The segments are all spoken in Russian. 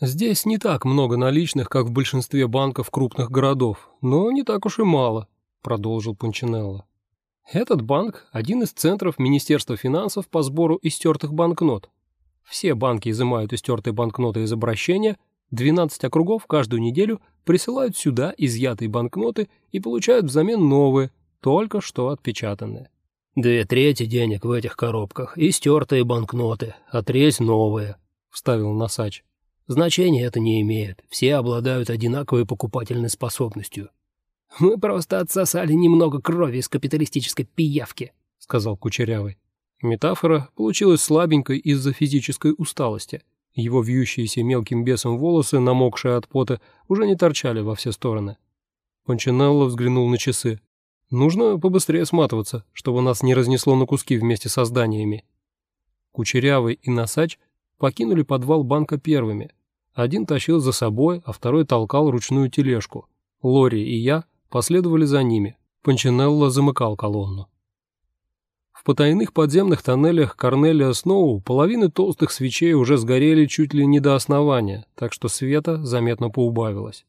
Здесь не так много наличных, как в большинстве банков крупных городов, но не так уж и мало, продолжил Панчинелло. Этот банк – один из центров Министерства финансов по сбору истертых банкнот. Все банки изымают истертые банкноты из обращения, 12 округов каждую неделю присылают сюда изъятые банкноты и получают взамен новые, только что отпечатанные. «Две трети денег в этих коробках – истертые банкноты, а треть – новые», – вставил Носач. Значения это не имеет. Все обладают одинаковой покупательной способностью. «Мы просто отсосали немного крови из капиталистической пиявки», — сказал Кучерявый. Метафора получилась слабенькой из-за физической усталости. Его вьющиеся мелким бесом волосы, намокшие от пота, уже не торчали во все стороны. Пончинелло взглянул на часы. «Нужно побыстрее сматываться, чтобы нас не разнесло на куски вместе со зданиями». Кучерявый и Носач покинули подвал банка первыми, один тащил за собой, а второй толкал ручную тележку. Лори и я последовали за ними. Панчинелло замыкал колонну. В потайных подземных тоннелях Корнелия Сноу половины толстых свечей уже сгорели чуть ли не до основания, так что света заметно поубавилось.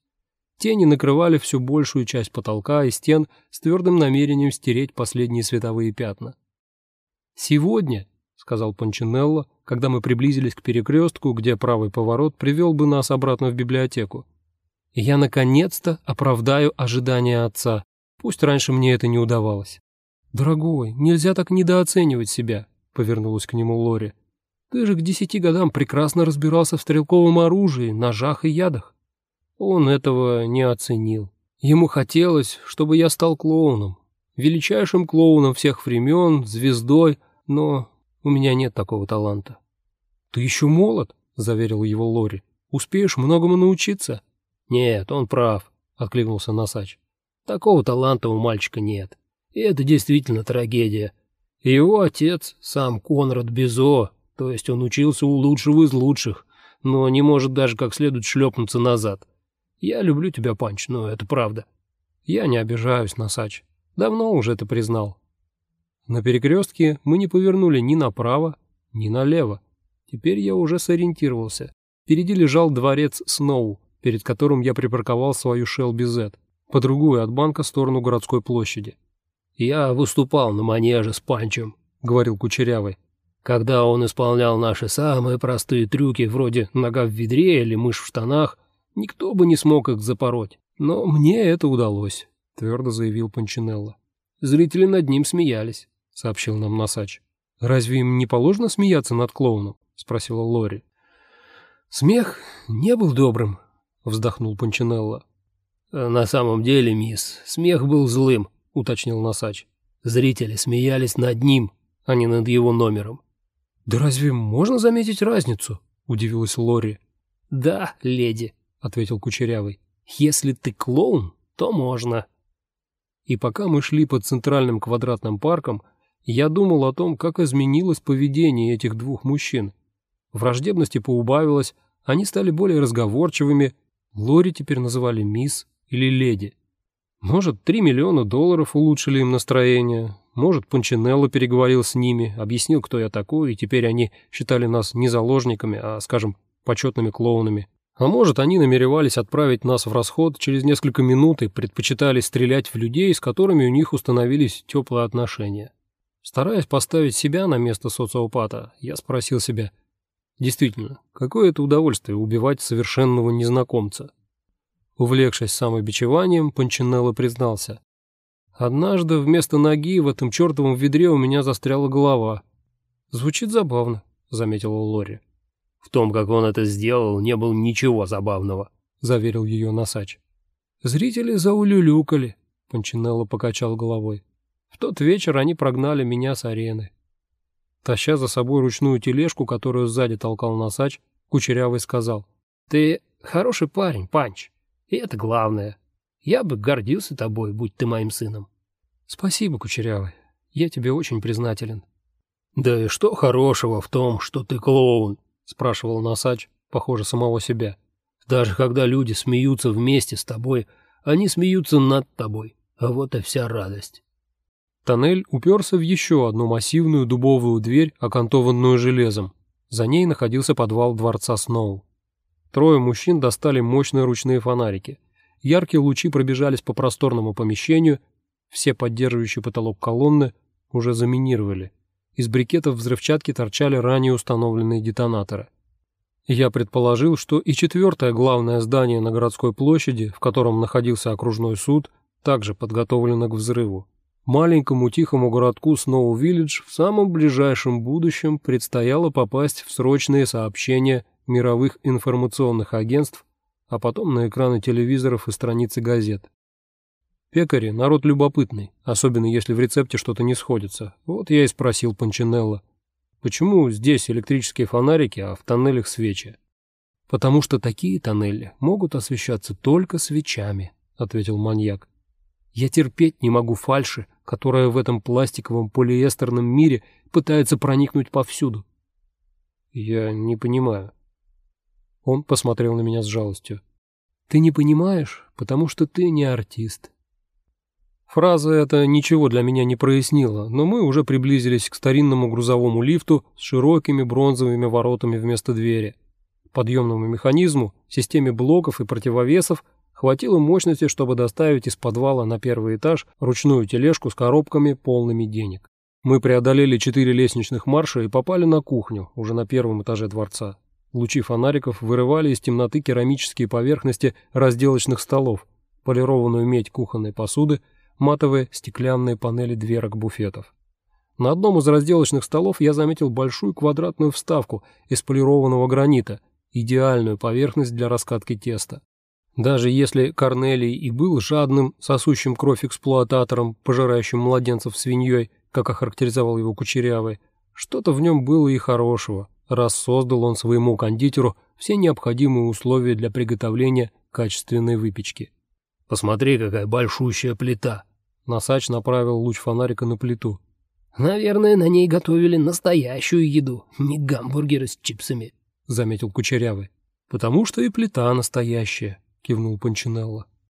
Тени накрывали всю большую часть потолка и стен с твердым намерением стереть последние световые пятна. Сегодня сказал Пончинелло, когда мы приблизились к перекрестку, где правый поворот привел бы нас обратно в библиотеку. «Я наконец-то оправдаю ожидания отца, пусть раньше мне это не удавалось». «Дорогой, нельзя так недооценивать себя», — повернулась к нему Лори. «Ты же к десяти годам прекрасно разбирался в стрелковом оружии, ножах и ядах». Он этого не оценил. Ему хотелось, чтобы я стал клоуном, величайшим клоуном всех времен, звездой, но у меня нет такого таланта». «Ты еще молод», — заверил его Лори. «Успеешь многому научиться». «Нет, он прав», — откликнулся Носач. «Такого таланта у мальчика нет. И это действительно трагедия. его отец, сам Конрад Безо, то есть он учился у лучшего из лучших, но не может даже как следует шлепнуться назад. Я люблю тебя, Панч, но это правда». «Я не обижаюсь, Носач. Давно уже это признал. На перекрестке мы не повернули ни направо, ни налево. Теперь я уже сориентировался. Впереди лежал дворец Сноу, перед которым я припарковал свою Shelby Z, по другую от банка сторону городской площади. «Я выступал на манеже с Панчем», — говорил Кучерявый. «Когда он исполнял наши самые простые трюки, вроде нога в ведре или мышь в штанах, никто бы не смог их запороть. Но мне это удалось», — твердо заявил Панчинелло. Зрители над ним смеялись сообщил нам Носач. «Разве им не положено смеяться над клоуном?» — спросила Лори. «Смех не был добрым», — вздохнул Панчинелло. «На самом деле, мисс, смех был злым», — уточнил Носач. «Зрители смеялись над ним, а не над его номером». «Да разве можно заметить разницу?» — удивилась Лори. «Да, леди», — ответил Кучерявый. «Если ты клоун, то можно». И пока мы шли по центральным квадратным паркам, я думал о том, как изменилось поведение этих двух мужчин. Враждебности поубавилось, они стали более разговорчивыми, Лори теперь называли мисс или леди. Может, три миллиона долларов улучшили им настроение, может, Панчинелло переговорил с ними, объяснил, кто я такой, и теперь они считали нас не заложниками, а, скажем, почетными клоунами. А может, они намеревались отправить нас в расход через несколько минут и предпочитали стрелять в людей, с которыми у них установились теплые отношения. Стараясь поставить себя на место социопата, я спросил себя, действительно, какое это удовольствие убивать совершенного незнакомца? Увлекшись самобичеванием, Панчинелло признался. Однажды вместо ноги в этом чертовом ведре у меня застряла голова. Звучит забавно, заметила Лори. В том, как он это сделал, не было ничего забавного, заверил ее Носач. Зрители заулюлюкали, Панчинелло покачал головой. В тот вечер они прогнали меня с арены. Таща за собой ручную тележку, которую сзади толкал носач, Кучерявый сказал. «Ты хороший парень, Панч, и это главное. Я бы гордился тобой, будь ты моим сыном». «Спасибо, Кучерявый, я тебе очень признателен». «Да и что хорошего в том, что ты клоун?» — спрашивал носач, похоже, самого себя. «Даже когда люди смеются вместе с тобой, они смеются над тобой, а вот и вся радость». Тоннель уперся в еще одну массивную дубовую дверь, окантованную железом. За ней находился подвал дворца Сноу. Трое мужчин достали мощные ручные фонарики. Яркие лучи пробежались по просторному помещению, все поддерживающие потолок колонны уже заминировали. Из брикетов взрывчатки торчали ранее установленные детонаторы. Я предположил, что и четвертое главное здание на городской площади, в котором находился окружной суд, также подготовлено к взрыву. Маленькому тихому городку Сноу-Виллидж в самом ближайшем будущем предстояло попасть в срочные сообщения мировых информационных агентств, а потом на экраны телевизоров и страницы газет. Пекари – народ любопытный, особенно если в рецепте что-то не сходится. Вот я и спросил Панчинелло, почему здесь электрические фонарики, а в тоннелях свечи? «Потому что такие тоннели могут освещаться только свечами», – ответил маньяк. «Я терпеть не могу фальши, которая в этом пластиковом полиэстерном мире пытается проникнуть повсюду». «Я не понимаю». Он посмотрел на меня с жалостью. «Ты не понимаешь, потому что ты не артист». Фраза эта ничего для меня не прояснила, но мы уже приблизились к старинному грузовому лифту с широкими бронзовыми воротами вместо двери. Подъемному механизму, системе блоков и противовесов хватило мощности, чтобы доставить из подвала на первый этаж ручную тележку с коробками, полными денег. Мы преодолели четыре лестничных марша и попали на кухню, уже на первом этаже дворца. Лучи фонариков вырывали из темноты керамические поверхности разделочных столов, полированную медь кухонной посуды, матовые стеклянные панели дверок буфетов. На одном из разделочных столов я заметил большую квадратную вставку из полированного гранита, идеальную поверхность для раскатки теста. Даже если Корнелий и был жадным, сосущим кровь эксплуататором, пожирающим младенцев свиньей, как охарактеризовал его Кучерявый, что-то в нем было и хорошего, раз создал он своему кондитеру все необходимые условия для приготовления качественной выпечки. «Посмотри, какая большущая плита!» Носач направил луч фонарика на плиту. «Наверное, на ней готовили настоящую еду, не гамбургеры с чипсами», — заметил Кучерявый. «Потому что и плита настоящая», — кивнул Панчинелло.